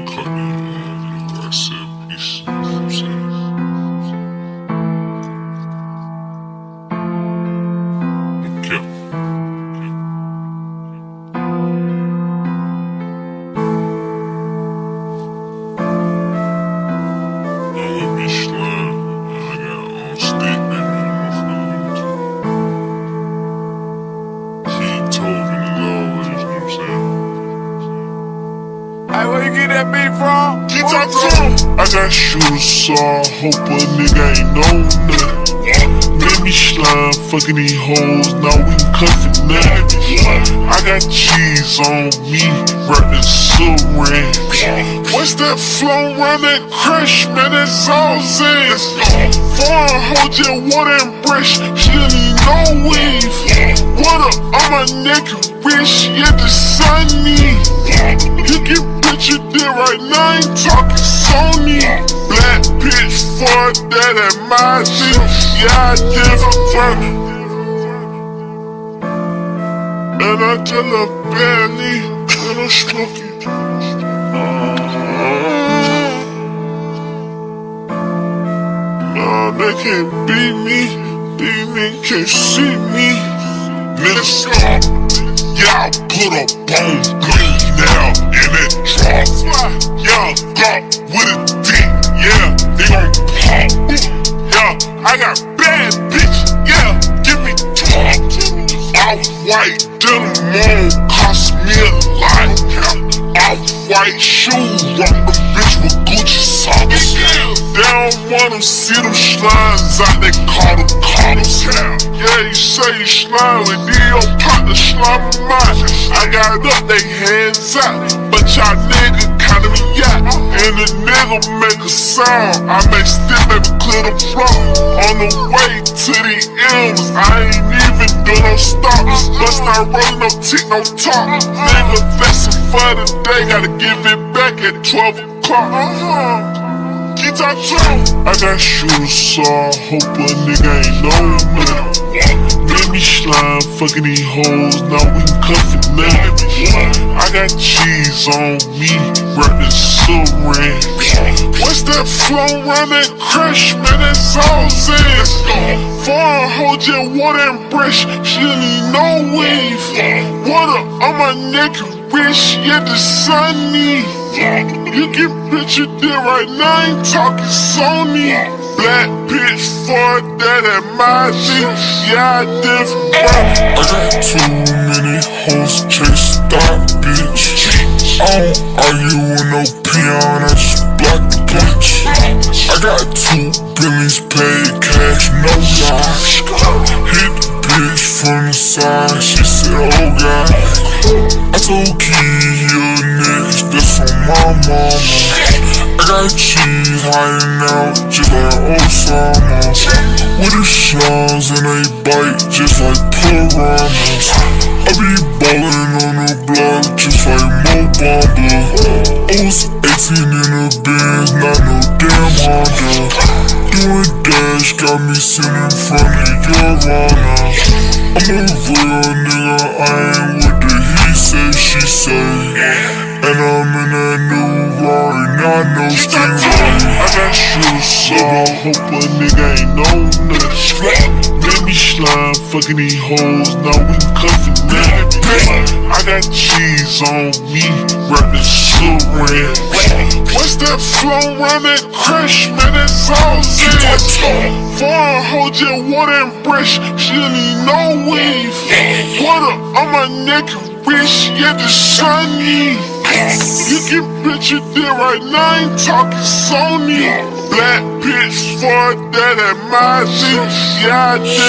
just cut Hey, where you get that beat from? Keep talk to. I got shoes, so I hope a nigga ain't know nothing. Made me slime, fucking these hoes, now we cuffin' nothing. I got cheese on me, rapping syringe. What's that flow around that crush, man? That's all Zans. Foreign hoe just water and brush, she didn't know weave. What up, on my neck wrist, yeah, the sunny. You can picture did right now, I ain't talking Sony. Black bitch for that at my shit. Yeah, I different. And I just love badly, and I'm smoking. Uh-huh. Nah, they can't beat me. These niggas can't see me. Niggas stop. Y'all put a bone green now that drop. Y'all got with a dick, yeah, they gon' pop. Yeah, I got bad bitch, yeah, give me top. Off white denim on cost me a lot. Off white shoes, rock the bitch with Gucci socks. They don't wanna see them slimes out, they call them cops. Yeah, say you with then your partner slime mine. I got up, they hands out, but y'all nigga kinda me out. And the nigga make a sound, I make still baby clear the floor. On the way to the M's, I ain't even do no stops. Bust not rolling no tick, no talk. Nigga flexing for the day, gotta give it back at 12 o'clock. Talk to him. I got shoes, so I hope a nigga ain't know me. Made me slime, fucking these hoes, now we cuffin' nothing. I got cheese on me, rapping syringe. What's that flow around that crush, man? That's all Zans. Foreign hoe just water and brush, she didn't even know weave. Water on my neck and wrist, yeah, the sunny. You can picture that right now, I ain't talking Sony. Black bitch for that at my shit, yeah, I different. I got too many hoes chase stop, bitch. I don't argue with no peon, I just bitch. I got two billions paid cash, no lies. Hit the bitch from the side, she said, oh God. I told Key, you niggas, that's on my mama. Got cheese hiding out just like Osama. With the shells and they bite just like piranhas. I be ballin' on the block just like Mo Bamba. I was 18 in a Benz, not no damn Honda. Doing dash got me sitting in front of your honor. I'm a real nigga, I ain't now I. I got shoes, so I hope a nigga ain't know nothing. Made me slime, fucking these hoes, now we cuffin' nothing. I got cheese on me, rapping syringe. What's that flow that crush, man? That's all Zans. Foreign hoe just water and brush, she didn't even know weave. Water on my neck wrist, yeah, the sunny. Bitch you that right now, I ain't talking Sony. Black bitch for that at my shit, yeah, I did.